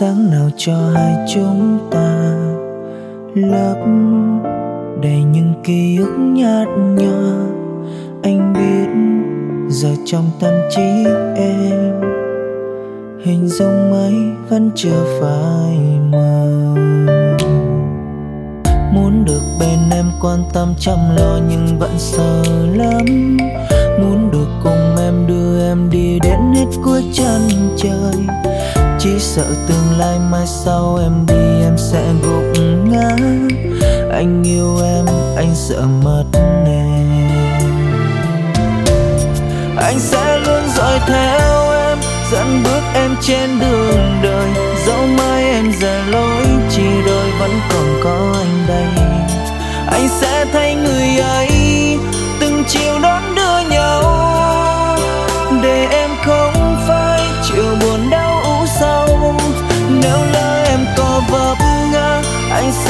sáng nào cho hai chúng ta lấp đầy những ký ức nhạt nhòa. Anh biết giờ trong tâm trí em, hình dung ấy vẫn chưa phai mờ. Muốn được bên em quan tâm chăm lo nhưng vẫn sợ lắm. Muốn được cùng em đưa em đi đến hết cuối chân trời. Chỉ sợ tương lai mai sau em đi em sẽ gục ngã anh yêu em, anh sợ mất em. Anh sẽ luôn dõi theo em, dẫn bước em trên đường đời. Dẫu mai em rời lối, chỉ đôi vẫn còn có anh đây. Anh sẽ thay người ấy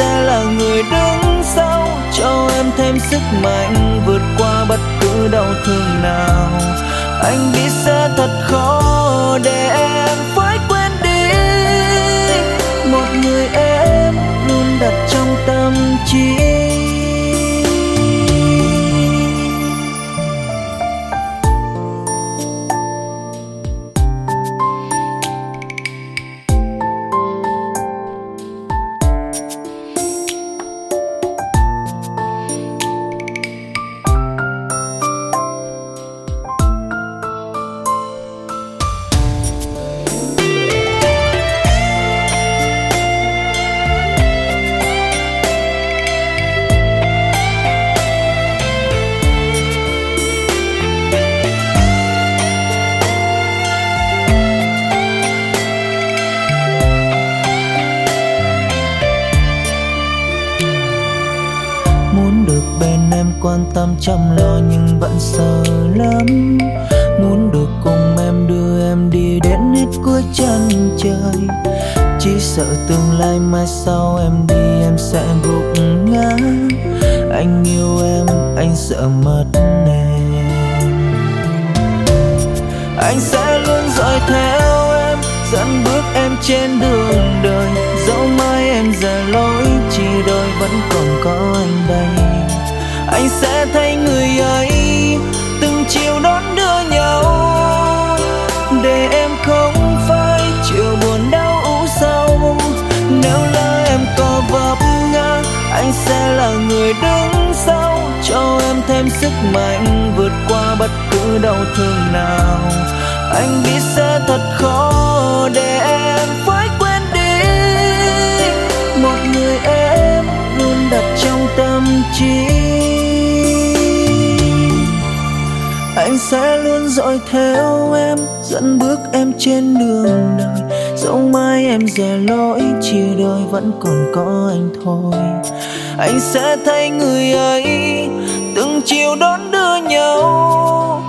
sẽ là người đứng sau, cho em thêm sức mạnh vượt qua bất cứ đau thương nào. Anh biết sẽ thật khó để em quan tâm chăm lo nhưng vẫn sợ lắm. Muốn được cùng em đưa em đi đến hết cuối chân trời. Chỉ sợ tương lai mai sau em đi em sẽ gục ngã. Anh yêu em, anh sợ mất em anh sẽ luôn dõi theo em, dẫn bước em trên đường đời. Thấy thay người ấy từng chiều đón đưa nhau. Để em không phải chịu buồn đau u sầu. Nếu là em có vấp ngã anh sẽ là người đứng sau. Cho em thêm sức mạnh vượt qua bất cứ đau thương nào. Anh biết sẽ thật khó để em sẽ luôn dõi theo em, dẫn bước em trên đường đời. Dẫu mai em dè lỗi chia đôi vẫn còn có anh thôi. Anh sẽ thay người ấy, từng chiều đón đưa nhau.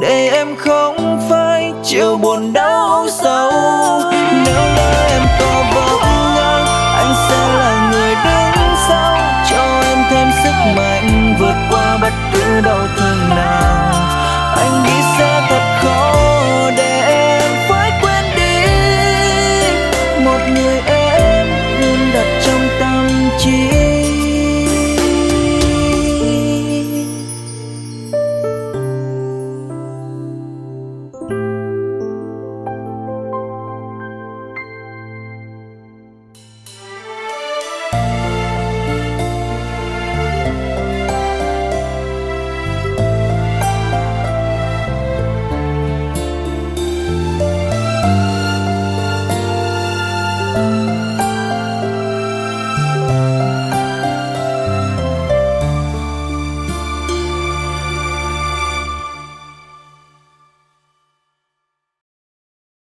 Để em không phải chịu buồn đau sâu